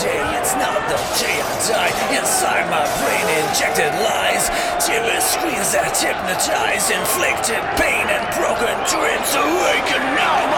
day, it's not the day I die. Inside my brain, injected lies, timid screams that hypnotize, inflicted pain and broken dreams awaken now.